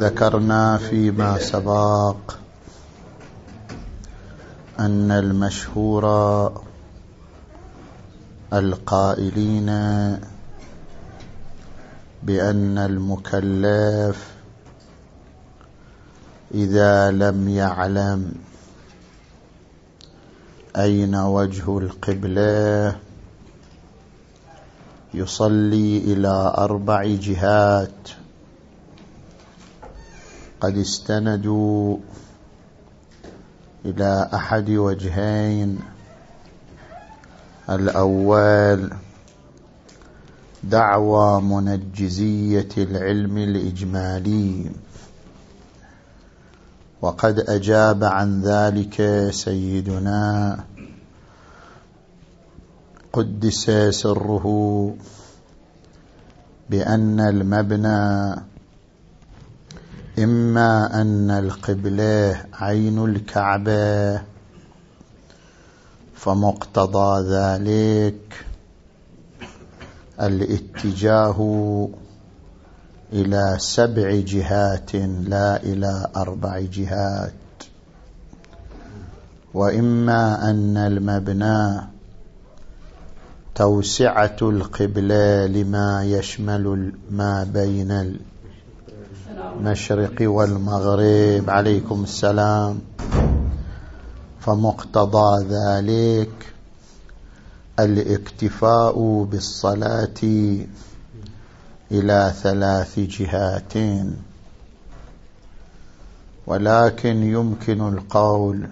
ذكرنا فيما سبق أن المشهور القائلين بأن المكلف إذا لم يعلم أين وجه القبلة يصلي إلى أربع جهات قد استندوا إلى أحد وجهين. الأول دعوى منجزية العلم الإجمالي. وقد أجاب عن ذلك سيدنا قدس سره بأن المبنى إما أن القبلة عين الكعبة فمقتضى ذلك الاتجاه إلى سبع جهات لا إلى أربع جهات. وإما أن المبنى توسعة القبلة لما يشمل ما بين المشرق والمغرب. عليكم السلام. فمقتضى ذلك الاكتفاء بالصلاة إلى ثلاث جهات. ولكن يمكن القول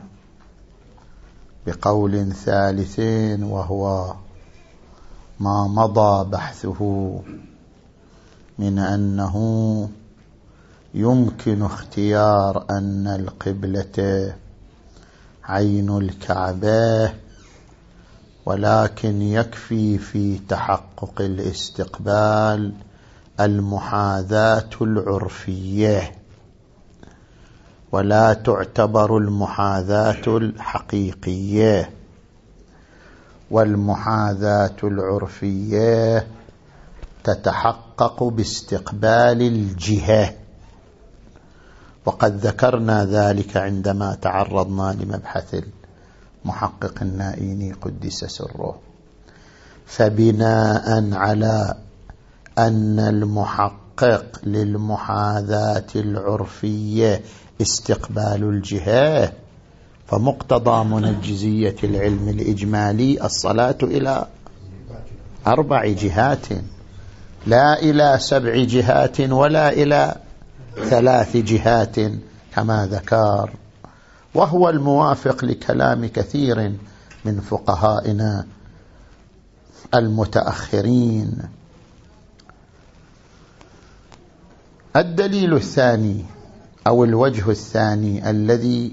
بقول ثالث وهو ما مضى بحثه من أنه يمكن اختيار أن القبلة عين الكعبة ولكن يكفي في تحقق الاستقبال المحاذاة العرفية. ولا تعتبر المحاذاة الحقيقية. والمحاذاة العرفية تتحقق باستقبال الجهة. وقد ذكرنا ذلك عندما تعرضنا لمبحث المحقق النائيني قدس سره. فبناء على أن المحقق للمحاذاة العرفية استقبال الجهة فمقتضى منجزية العلم الإجمالي الصلاة إلى أربع جهات لا إلى سبع جهات ولا إلى ثلاث جهات كما ذكر وهو الموافق لكلام كثير من فقهائنا المتأخرين. الدليل الثاني أو الوجه الثاني الذي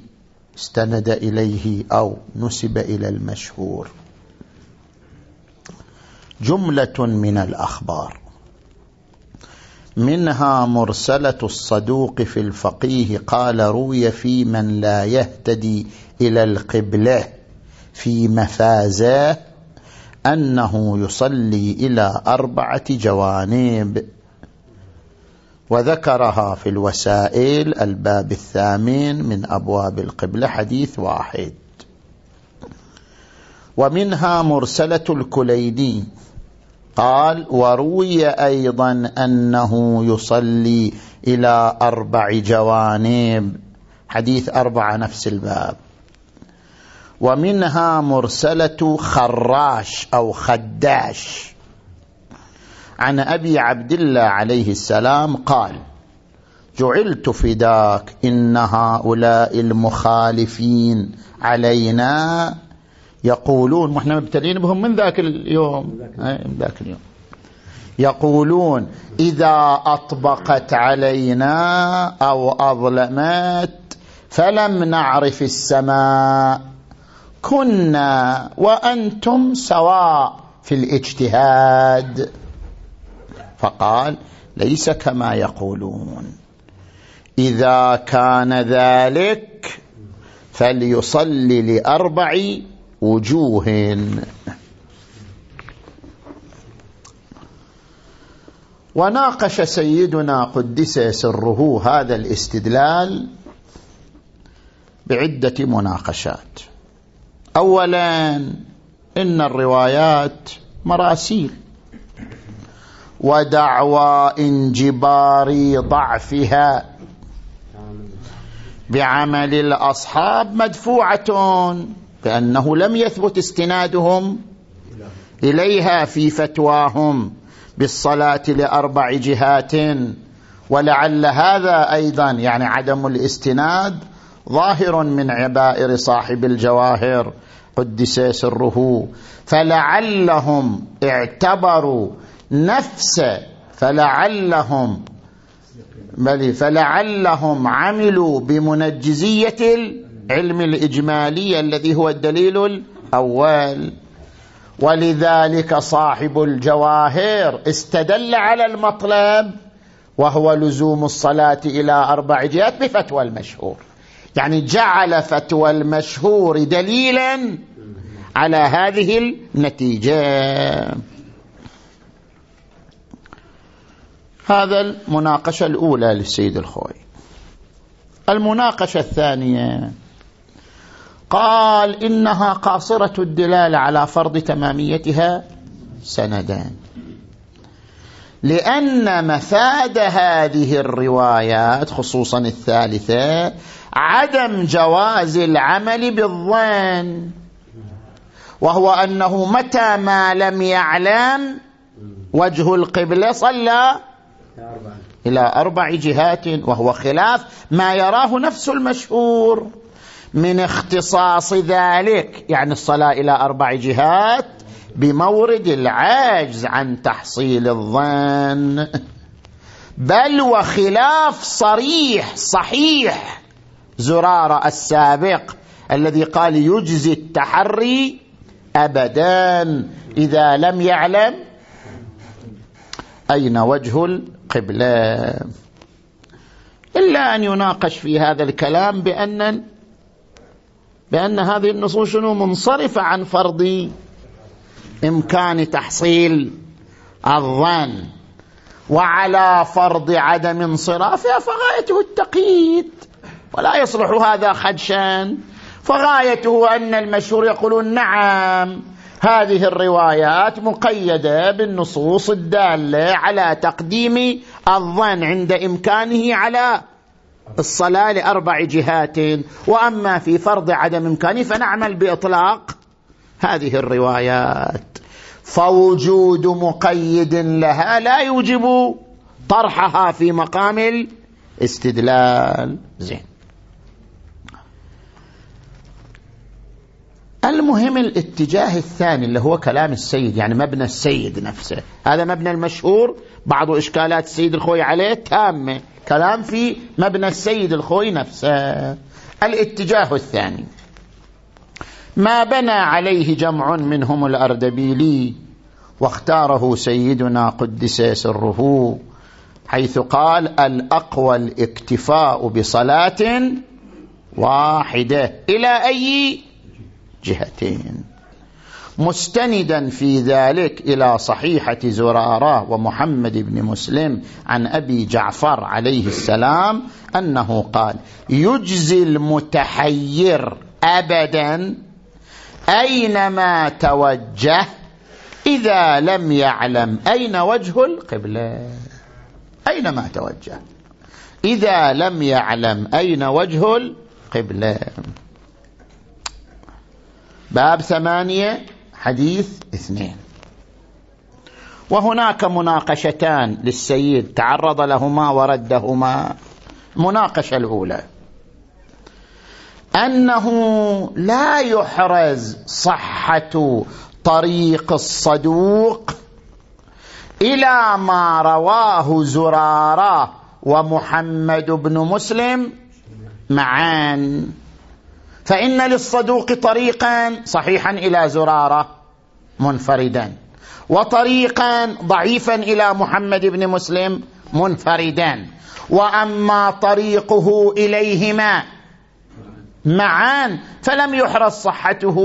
استند إليه أو نسب إلى المشهور. جملة من الأخبار. منها مرسلة الصدوق في الفقيه قال روي في من لا يهتدي إلى القبلة في مفازة أنه يصلي إلى أربعة جوانب. وذكرها في الوسائل الباب الثامن من أبواب القبلة حديث واحد. ومنها مرسلة الكليدي قال وروي أيضا أنه يصلي إلى أربع جوانب. حديث أربعة نفس الباب. ومنها مرسلة خراش أو خداش. عن أبي عبد الله عليه السلام قال جعلت فداك إن هؤلاء المخالفين علينا يقولون وإحنا مبتلين بهم من ذاك اليوم. من ذاك اليوم. يقولون إذا أطبقت علينا أو أظلمت فلم نعرف السماء. كنا وأنتم سواء في الاجتهاد. فقال ليس كما يقولون. إذا كان ذلك فليصلي لأربع وجوه. وناقش سيدنا قدس سره هذا الاستدلال بعدة مناقشات. أولا إن الروايات مراسيل ودعوى انجبار ضعفها بعمل الأصحاب مدفوعة. بأنه لم يثبت استنادهم إليها في فتواهم بالصلاة لأربع جهات ولعل هذا أيضا يعني عدم الاستناد ظاهر من عبائر صاحب الجواهر قدس سره. فلعلهم اعتبروا نفس فلعلهم بل فلعلهم عملوا بمنجزية العلم الإجمالي الذي هو الدليل الأول. ولذلك صاحب الجواهر استدل على المطلب وهو لزوم الصلاة إلى أربع جهات بفتوى المشهور. يعني جعل فتوى المشهور دليلا على هذه النتيجة. هذا المناقشة الأولى للسيد الخوي. المناقشة الثانية. قال إنها قاصرة الدلالة على فرض تماميتها سندان لأن مفاد هذه الروايات خصوصا الثالثة عدم جواز العمل بالظن وهو أنه متى ما لم يعلم وجه القبلة صلى إلى أربع جهات وهو خلاف ما يراه نفس المشهور. من اختصاص ذلك يعني الصلاة إلى أربع جهات بمورد العجز عن تحصيل الظن. بل وخلاف صريح صحيح. زرار السابق الذي قال يجزي التحري أبدا إذا لم يعلم أين وجه القبلة. إلا أن يناقش في هذا الكلام بأن بأن هذه النصوص شنو منصرفة عن فرض إمكان تحصيل الظن وعلى فرض عدم انصرافها فغايته التقييد. ولا يصلح هذا خدشا. فغايته أن المشهور يقولون نعم هذه الروايات مقيدة بالنصوص الدالة على تقديم الظن عند إمكانه على الصلاة لأربع جهات وأما في فرض عدم إمكانه فنعمل بإطلاق هذه الروايات. فوجود مقيد لها لا يوجب طرحها في مقام الاستدلال. زين. المهم الاتجاه الثاني اللي هو كلام السيد يعني مبنى السيد نفسه. هذا مبنى المشهور بعض إشكالات السيد الخوي عليه تامة. كلام في مبنى السيد الخوي نفسه. الاتجاه الثاني. ما بنى عليه جمع منهم الأردبيلي واختاره سيدنا قدس سره حيث قال الأقوى الاكتفاء بصلاة واحدة إلى أي جهتين. مستندا في ذلك إلى صحيحة زرارة ومحمد بن مسلم عن أبي جعفر عليه السلام أنه قال يجزي المتحير أبدا أينما توجه إذا لم يعلم أين وجه القبلة. أينما توجه. إذا لم يعلم أين وجه القبلة. باب ثمانية. حديث اثنين. وهناك مناقشتان للسيد تعرض لهما وردهما. مناقشة الأولى. أنه لا يحرز صحة طريق الصدوق إلى ما رواه زرارة ومحمد بن مسلم معا. فإن للصدوق طريقا صحيحا إلى زرارة منفردا وطريقا ضعيفا إلى محمد بن مسلم منفردا وأما طريقه إليهما معا فلم يحرص صحته.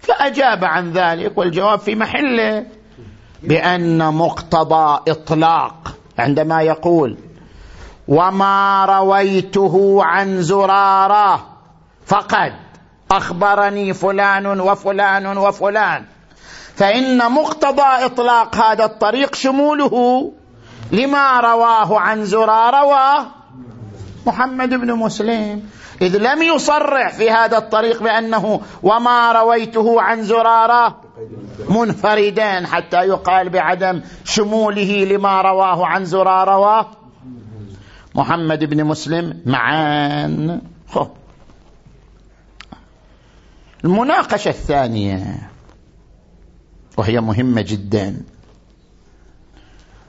فأجاب عن ذلك والجواب في محله بأن مقتضى إطلاق. عندما يقول وما رويته عن زرارة. فقد أخبرني فلان وفلان وفلان. فإن مقتضى إطلاق هذا الطريق شموله لما رواه عن زرارة ومحمد بن مسلم. إذ لم يصرح في هذا الطريق بأنه وما رويته عن زرارة منفردين حتى يقال بعدم شموله لما رواه عن زرارة محمد بن مسلم معان خب المناقشة الثانية وهي مهمة جدا.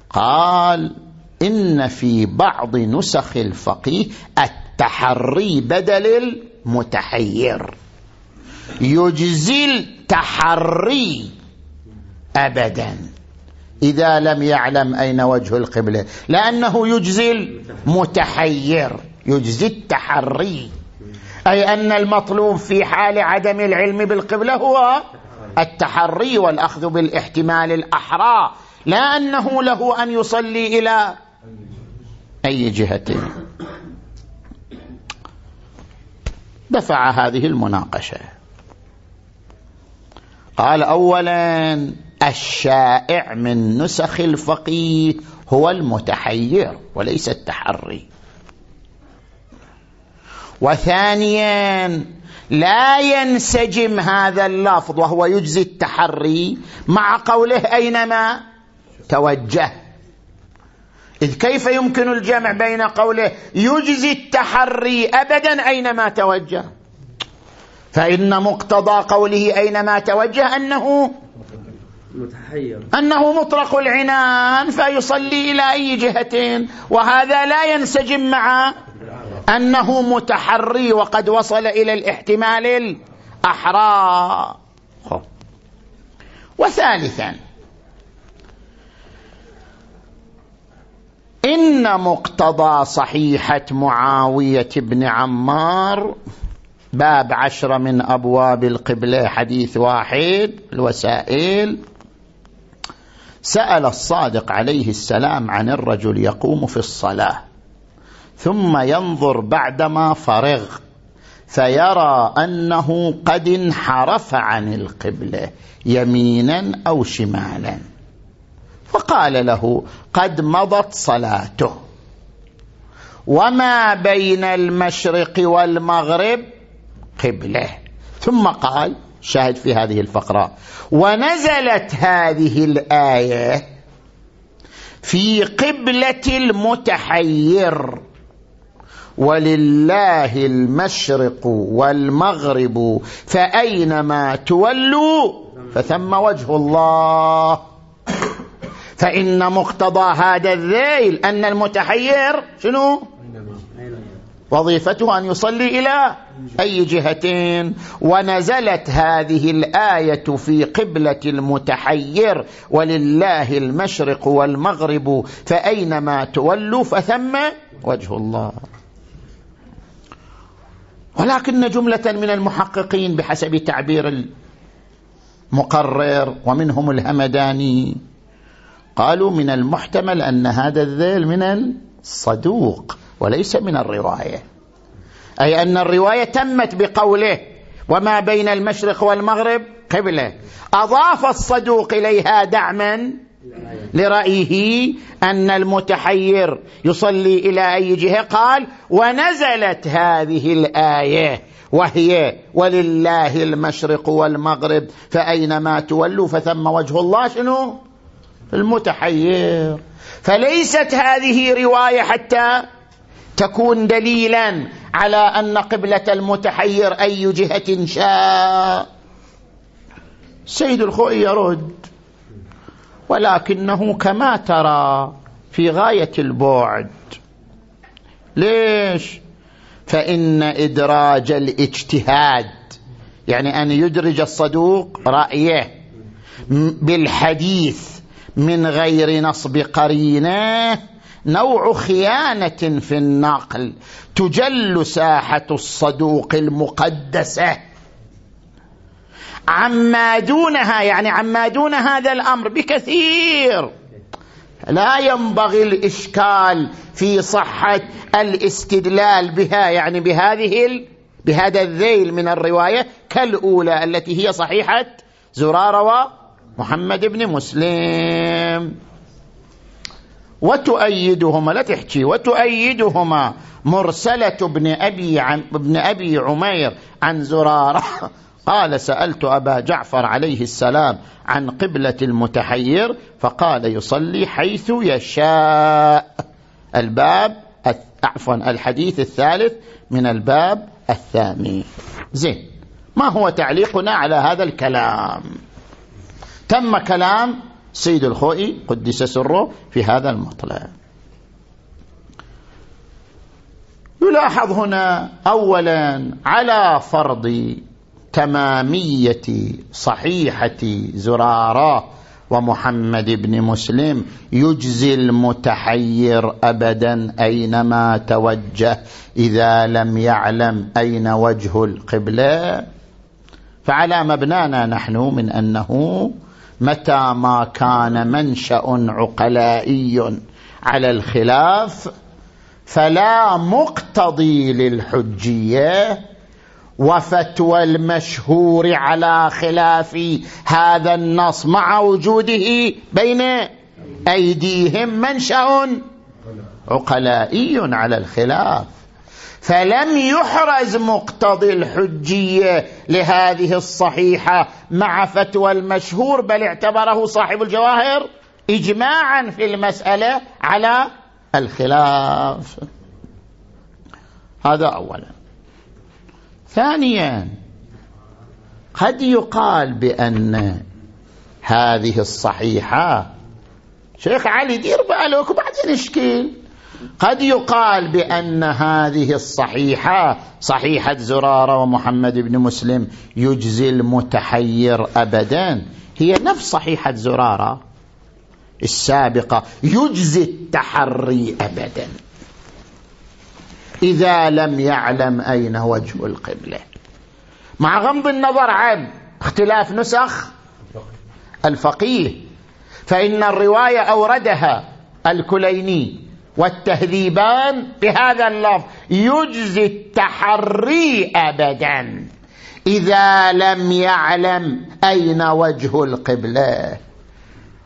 قال إن في بعض نسخ الفقيه التحري بدل المتحير. يجزي التحري أبدا. إذا لم يعلم أين وجه القبلة. لأنه يجزي المتحير يجزي التحري. أي أن المطلوب في حال عدم العلم بالقبلة هو التحري والأخذ بالاحتمال الأحرى. لا أنه له أن يصلي إلى أي جهة. دفع هذه المناقشة. قال أولا الشائع من نسخ الفقيه هو المتحير وليس التحري. وثانيا لا ينسجم هذا اللفظ وهو يجزي التحري مع قوله أينما؟ توجه. إذ كيف يمكن الجمع بين قوله يجزي التحري ابدا أينما توجه؟ فإن مقتضى قوله أينما توجه أنه متحير. أنه مطلق العنان فيصلي إلى أي جهتين وهذا لا ينسجم مع أنه متحري وقد وصل إلى الاحتمال الأحرى وثالثا إن مقتضى صحيحة معاوية بن عمار باب عشرة من أبواب القبلة حديث واحد الوسائل. سأل الصادق عليه السلام عن الرجل يقوم في الصلاة ثم ينظر بعدما فرغ فيرى أنه قد انحرف عن القبلة يمينا أو شمالا. فقال له قد مضت صلاته وما بين المشرق والمغرب قبلة. ثم قال شاهد في هذه الفقرة. ونزلت هذه الآية في قبلة المتحير. ولله المشرق والمغرب فأينما تولوا فثم وجه الله. فإن مقتضى هذا الذيل أن المتحير شنو؟ وظيفته أن يصلي إلى أي جهتين. ونزلت هذه الآية في قبلة المتحير ولله المشرق والمغرب فأينما تولوا فثم وجه الله. ولكن جملة من المحققين بحسب تعبير المقرر ومنهم الهمداني قالوا من المحتمل أن هذا الذيل من الصدوق. وليس من الرواية. أي أن الرواية تمت بقوله وما بين المشرق والمغرب قبله. أضاف الصدوق إليها دعما لرأيه أن المتحير يصلي إلى أي جهة؟ قال ونزلت هذه الآية وهي ولله المشرق والمغرب فأينما تولوا فثم وجه الله شنو؟ المتحير. فليست هذه رواية حتى تكون دليلا على أن قبلة المتحير أي جهة شاء. سيد الخوئي يرد ولكنه كما ترى في غاية البعد. ليش؟ فإن إدراج الاجتهاد يعني أن يدرج الصدوق رأيه بالحديث من غير نصب قرينه نوع خيانة في النقل تجل ساحة الصدوق المقدسة. عما دونها يعني عما دون هذا الأمر بكثير. لا ينبغي الإشكال في صحة الاستدلال بها يعني بهذه بهذا الذيل من الرواية كالأولى التي هي صحيحة زرارة ومحمد بن مسلم. وتؤيدهما لا تحكي وتؤيدهما مرسلة ابن أبي, ابن أبي عمير عن زرارة. قال سألت أبا جعفر عليه السلام عن قبلة المتحير فقال يصلي حيث يشاء. الباب عفوا الحديث الثالث من الباب الثاني. زين ما هو تعليقنا على هذا الكلام؟ تم كلام سيد الخوئي قدس سره في هذا المطلب يلاحظ هنا اولا على فرض تمامية صحيحة زرارة ومحمد بن مسلم يجزي المتحير ابدا أينما توجه إذا لم يعلم أين وجه القبلة. فعلى مبنانا نحن من أنه متى ما كان منشأ عقلائي على الخلاف فلا مقتضي للحجية وفتوى المشهور على خلاف هذا النص مع وجوده بين أيديهم منشأ عقلائي على الخلاف. فلم يحرز مقتضي الحجية لهذه الصحيحة مع فتوى المشهور بل اعتبره صاحب الجواهر اجماعا في المسألة على الخلاف. هذا اولا. ثانيا قد يقال بأن هذه الصحيحة شيخ علي دير بالك وبعدين إشكيل. قد يقال بأن هذه الصحيحة صحيحة زرارة ومحمد بن مسلم يجزي المتحير أبدا. هي نفس صحيحة زرارة السابقة يجزي التحري أبدا. إذا لم يعلم أين وجه القبلة. مع غمض النظر عن اختلاف نسخ الفقيه فإن الرواية أوردها الكليني. والتهذيبان بهذا اللفظ. يجزي التحري ابدا. إذا لم يعلم أين وجه القبلة.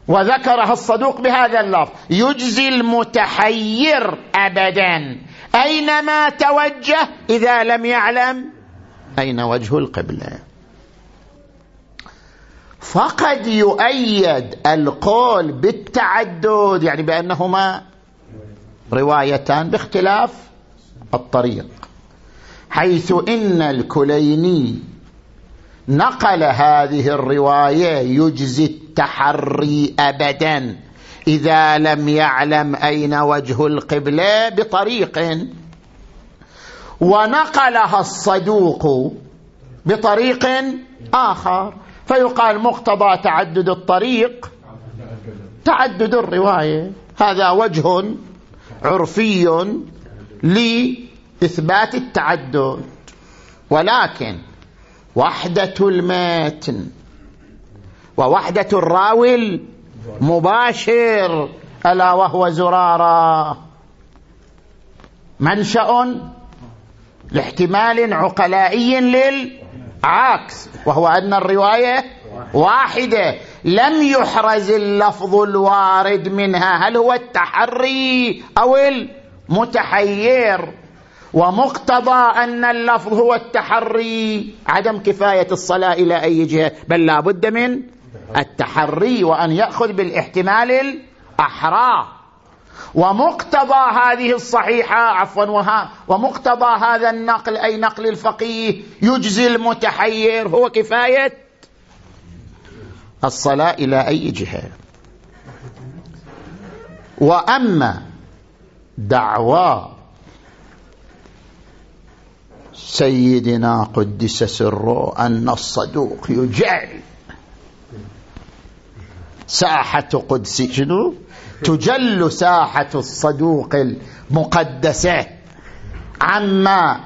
وذكرها الصدوق بهذا اللفظ. يجزي المتحير ابدا. اينما توجه؟ إذا لم يعلم أين وجه القبلة. فقد يؤيد القول بالتعدد يعني بأنهما روايتان باختلاف الطريق حيث إن الكليني نقل هذه الرواية يجزي التحري ابدا إذا لم يعلم أين وجه القبلة بطريق ونقلها الصدوق بطريق آخر فيقال مقتضى تعدد الطريق تعدد الرواية هذا وجه عرفي لإثبات التعدد. ولكن وحدة المتن ووحدة الراوي المباشر ألا وهو زرارة. منشأ لاحتمال عقلائي للعكس وهو أن الرواية واحدة. لم يحرز اللفظ الوارد منها. هل هو التحري أو المتحير؟ ومقتضى أن اللفظ هو التحري عدم كفاية الصلاة إلى أي جهة. بل لا بد من التحري وأن يأخذ بالاحتمال الأحرى. ومقتضى هذه الصحيحة عفوا وها ومقتضى هذا النقل أي نقل الفقيه يجزي المتحير. هو كفاية الصلاة إلى أي جهة. وأما دعوى سيدنا قدس سره أن الصدوق يجعل. ساحة قدس شنو؟ تجل ساحة الصدوق المقدسة. عما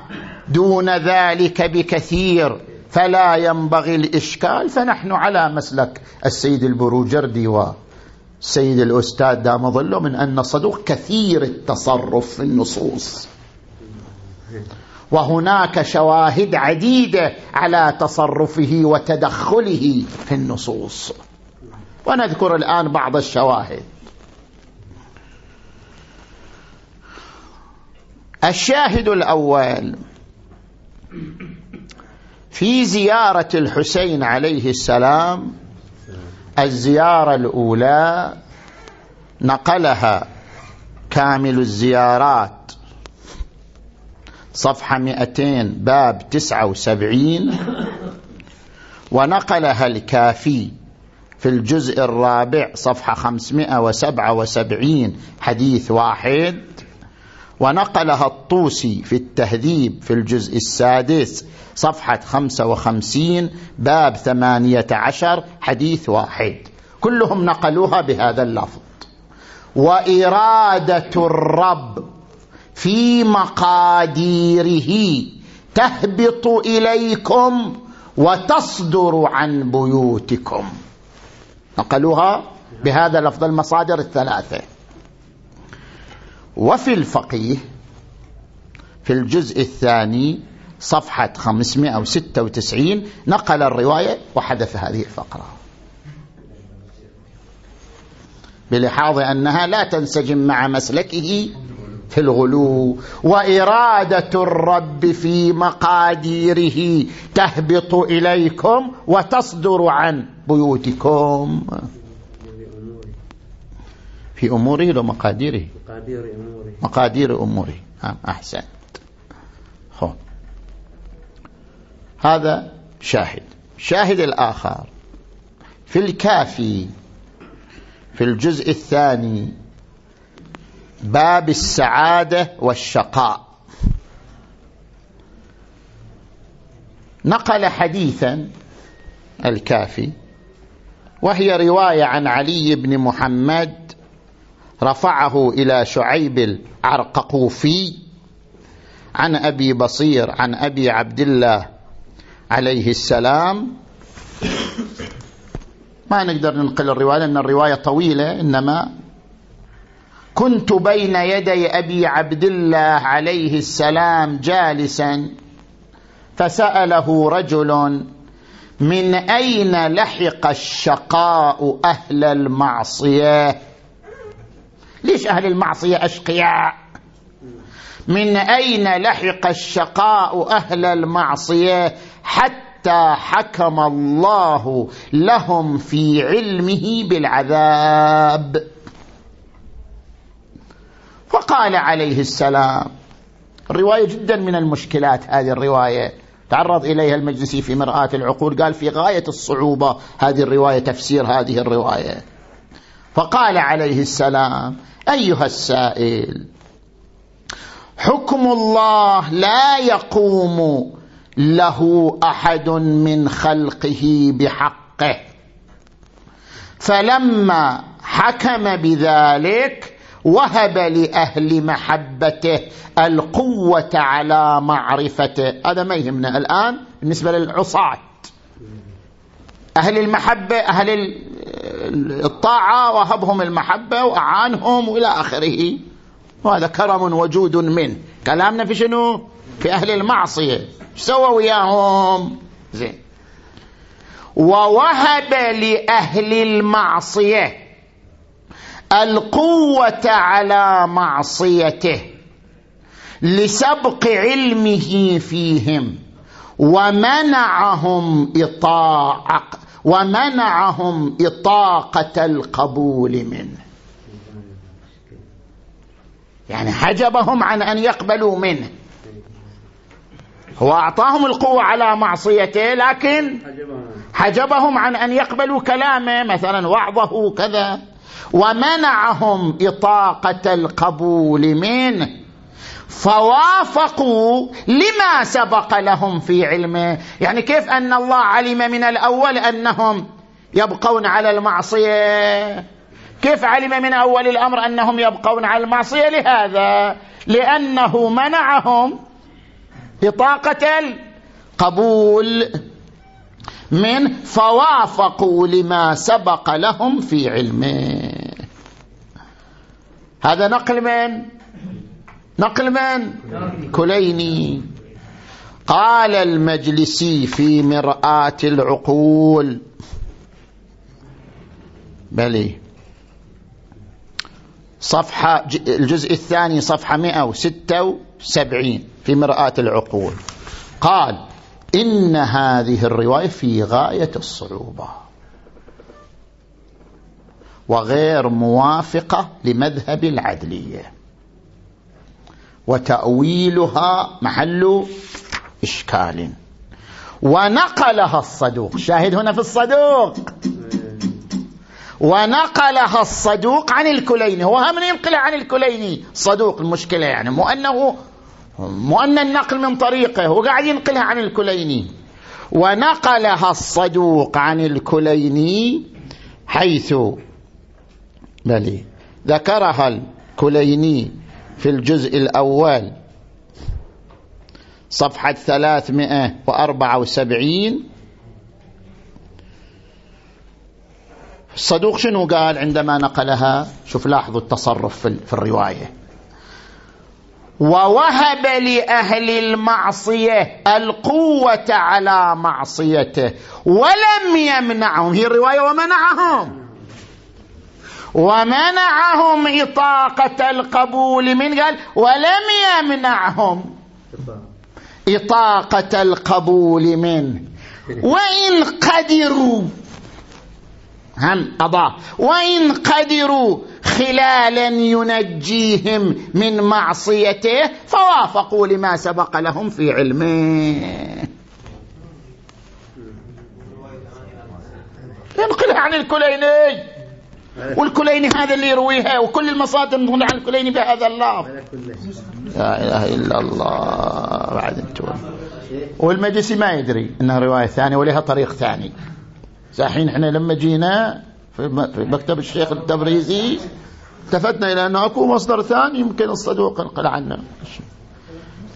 دون ذلك بكثير. فلا ينبغي الإشكال فنحن على مسلك السيد البروجردي والسيد الأستاذ دام ظله من أن الصدوق كثير التصرف في النصوص. وهناك شواهد عديدة على تصرفه وتدخله في النصوص. ونذكر الآن بعض الشواهد. الشاهد الأول في زيارة الحسين عليه السلام الزيارة الأولى نقلها كامل الزيارات. صفحة 200 باب 79 ونقلها الكافي في الجزء الرابع صفحة 577 حديث واحد. ونقلها الطوسي في التهذيب في الجزء السادس صفحة 55 باب 18 حديث واحد. كلهم نقلوها بهذا اللفظ. وإرادة الرب في مقاديره تهبط إليكم وتصدر عن بيوتكم. نقلوها بهذا لفظ المصادر الثلاثة. وفي الفقيه في الجزء الثاني صفحة 596 نقل الرواية وحدث هذه الفقرة. بلحاظ أنها لا تنسجم مع مسلكه في الغلو وإرادة الرب في مقاديره تهبط إليكم وتصدر عن بيوتكم. في أموره ومقاديره مقادير أموره. مقادير أموره. نعم أحسنت. خو. هذا شاهد. شاهد الآخر. في الكافي في الجزء الثاني باب السعادة والشقاء. نقل حديثا الكافي وهي رواية عن علي بن محمد رفعه إلى شعيب العرققوفي عن أبي بصير عن أبي عبد الله عليه السلام. ما نقدر ننقل الرواية لأن الرواية طويلة إنما كنت بين يدي أبي عبد الله عليه السلام جالسا فسأله رجل من أين لحق الشقاء أهل المعصية؟ ليش أهل المعصية أشقياء؟ من أين لحق الشقاء أهل المعصية حتى حكم الله لهم في علمه بالعذاب؟ فقال عليه السلام الرواية جدا من المشكلات هذه الرواية. تعرض إليها المجلسي في مرآة العقول قال في غاية الصعوبة هذه الرواية تفسير هذه الرواية. فقال عليه السلام أيها السائل حكم الله لا يقوم له أحد من خلقه بحقه. فلما حكم بذلك وهب لأهل محبته القوة على معرفته. هذا ما يهمنا الآن بالنسبة للعصاة. أهل المحبة أهل الطاعة وهبهم المحبة وأعانهم وإلى آخره. وهذا كرم وجود منه. كلامنا في شنو؟ في أهل المعصية. سوى وياهم؟ زين. ووهب لأهل المعصية القوة على معصيته لسبق علمه فيهم ومنعهم إطاعة ومنعهم إطاقة القبول منه. يعني حجبهم عن أن يقبلوا منه. هو أعطاهم القوة على معصيته لكن حجبهم عن أن يقبلوا كلامه مثلا وعظه كذا. ومنعهم إطاقة القبول منه. فوافقوا لما سبق لهم في علمه. يعني كيف أن الله علم من الأول أنهم يبقون على المعصية؟ كيف علم من أول الأمر أنهم يبقون على المعصية؟ لهذا لأنه منعهم بطاقة القبول من فوافقوا لما سبق لهم في علمه. هذا نقل من نقل من؟ كليني. قال المجلسي في مرآة العقول. بلي. صفحة الجزء الثاني صفحة 176 في مرآة العقول. قال إن هذه الرواية في غاية الصعوبة. وغير موافقة لمذهب العدلية. وتأويلها محل إشكال. ونقلها الصدوق. شاهد هنا في الصدوق. ونقلها الصدوق عن الكليني. هو هم ينقل عن الكليني. صدوق المشكلة يعني. مو أنه مو أن النقل من طريقه. هو قاعد ينقلها عن الكليني. ونقلها الصدوق عن الكليني حيث بلي. ذكرها الكليني في الجزء الأول صفحة 374 الصدوق شنو قال عندما نقلها؟ شوف لاحظوا التصرف في الرواية. ووهب لأهل المعصية القوة على معصيته ولم يمنعهم. هي الرواية ومنعهم. ومنعهم إطاقة القبول من قال ولم يمنعهم إطاقة القبول منه وإن قدروا هم أضاف وإن قدروا خلالا ينجيهم من معصيته فوافقوا لما سبق لهم في علمه. ينقلها عن الكليني. والكليني هذا اللي يرويها وكل المصادر تنقل عن الكليني بهذا اللفظ لا إله إلا الله. بعد أنتم والمجلسي ما يدري إنها رواية ثانية ولها طريق ثاني. الحين إحنا لما جينا في مكتب الشيخ التبريزي التفتنا إلى أنه أكو مصدر ثاني يمكن الصدوق انقل عنه.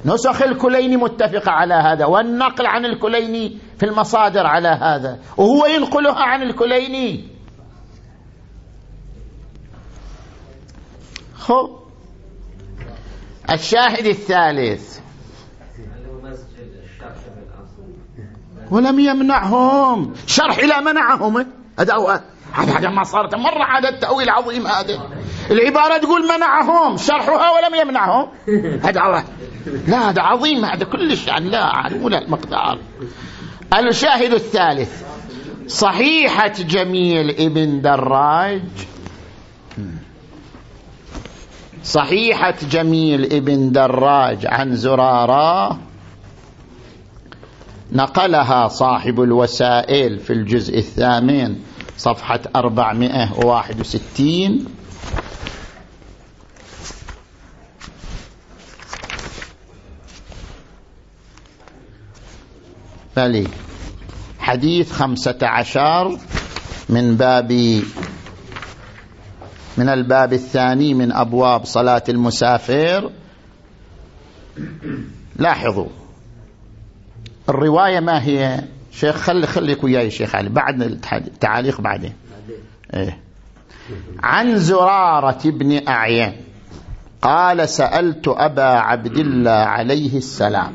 نسخ الكليني متفقة على هذا والنقل عن الكليني في المصادر على هذا. وهو ينقلها عن الكليني. خب الشاهد الثالث. ولم يمنعهم. شرح لا منعهم. هذا هذا ما صارت مرة هذا التأويل العظيم هذا. العبارة تقول منعهم. شرحها ولم يمنعهم. هذا لا هذا عظيم هذا كلش يعني لا ولا المقدار. الشاهد الثالث. صحيحة جميل ابن دراج. صحيحة جميل ابن دراج عن زرارة نقلها صاحب الوسائل في الجزء الثامن صفحة 461 بلي. حديث خمسة عشر من باب من الباب الثاني من أبواب صلاة المسافر. لاحظوا الرواية ما هي؟ شيخ خلي خليك وياي شيخ علي بعد التعاليق بعدين. إيه. عن زرارة بن أعين قال سألت أبا عبد الله عليه السلام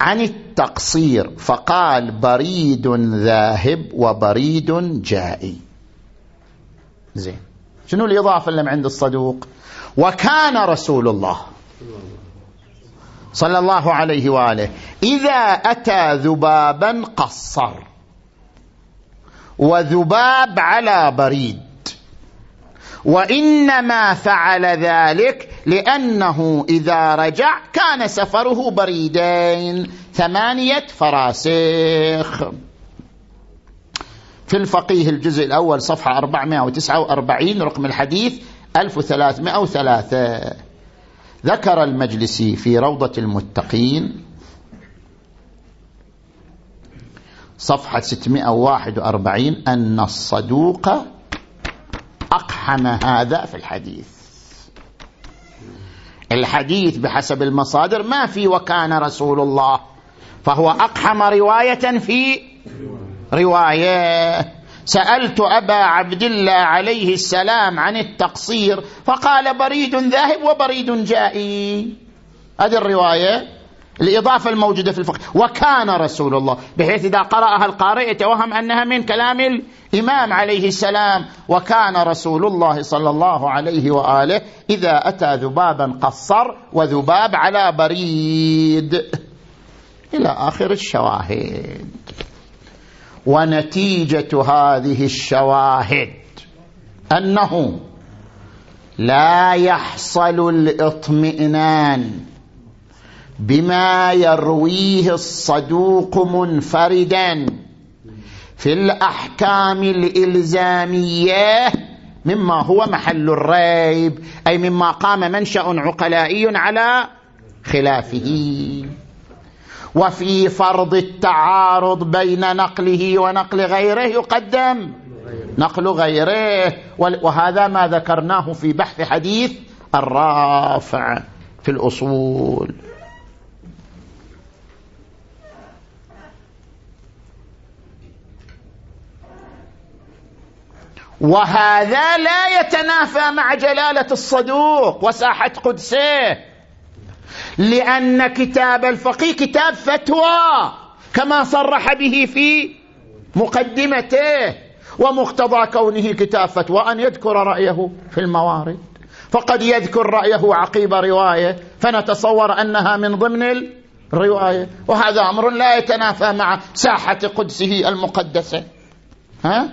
عن التقصير فقال بريد ذاهب وبريد جائي. زين. شنو الإضافة اللي عند الصدوق؟ وكان رسول الله صلى الله عليه وآله إذا أتى ذبابا قصر. وذباب على بريد. وإنما فعل ذلك لأنه إذا رجع كان سفره بريدين ثمانية فراسخ. في الفقيه الجزء الأول صفحة 449 رقم الحديث 1303 ذكر المجلسي في روضة المتقين صفحة 641 أن الصدوق أقحم هذا في الحديث. الحديث بحسب المصادر ما في وكان رسول الله فهو أقحم رواية في رواية. سألت أبا عبد الله عليه السلام عن التقصير فقال بريد ذاهب وبريد جائي. هذه الرواية الإضافة الموجودة في الفقه. وكان رسول الله بحيث إذا قرأها القارئ يتوهم أنها من كلام الإمام عليه السلام. وكان رسول الله صلى الله عليه وآله إذا أتى ذبابا قصر وذباب على بريد. إلى آخر الشواهد. ونتيجة هذه الشواهد أنه لا يحصل الاطمئنان بما يرويه الصدوق منفردا في الأحكام الإلزامية مما هو محل الريب أي مما قام منشأ عقلائي على خلافه. وفي فرض التعارض بين نقله ونقل غيره يقدم. نقل غيره. وهذا ما ذكرناه في بحث حديث الرافع في الأصول. وهذا لا يتنافى مع جلالة الصدوق وساحة قدسه. لأن كتاب الفقيه كتاب فتوى كما صرح به في مقدمته ومقتضى كونه كتاب فتوى أن يذكر رأيه في الموارد. فقد يذكر رأيه عقيب رواية فنتصور أنها من ضمن الرواية. وهذا أمر لا يتنافى مع ساحة قدسه المقدسة. ها؟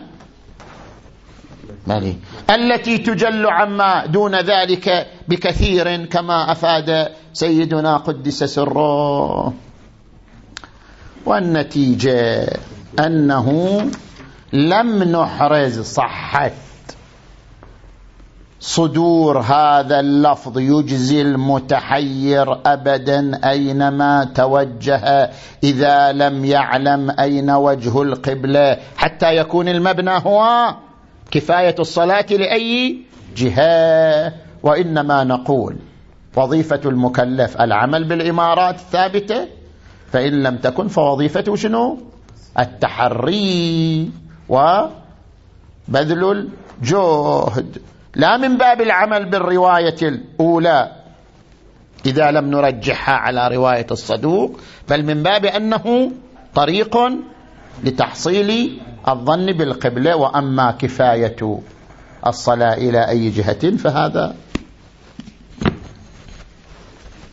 مالي. التي تجل عما دون ذلك بكثير كما أفاد سيدنا قدس سره والنتيجة أنه لم نحرز صحة صدور هذا اللفظ يجزي المتحير أبدا أينما توجه إذا لم يعلم أين وجه القبلة حتى يكون المبنى هو كفاية الصلاة لأي جهة وإنما نقول وظيفة المكلف العمل بالإمارات الثابتة فإن لم تكن فوظيفته شنو؟ التحري وبذل الجهد. لا من باب العمل بالرواية الأولى إذا لم نرجحها على رواية الصدوق بل من باب أنه طريق لتحصيل الظن بالقبلة وأما كفاية الصلاة إلى أي جهة فهذا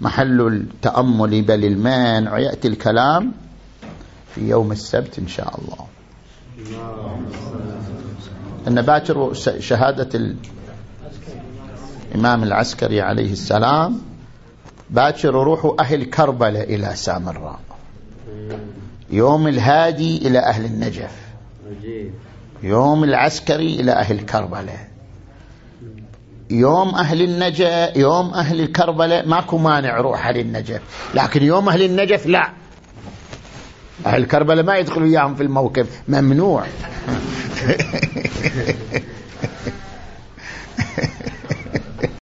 محل التأمل. بل المانع ويأتي الكلام في يوم السبت إن شاء الله. أن باكر شهادة الإمام العسكري عليه السلام باكر روحوا أهل كربلاء إلى سامراء. يوم الهادي إلى أهل النجف. يوم العسكري إلى أهل كربلاء. يوم أهل النجف يوم أهل كربلاء ماكو مانع روح للنجف لكن يوم أهل النجف لا. أهل كربلاء ما يدخلوا إياهم في الموكب ممنوع.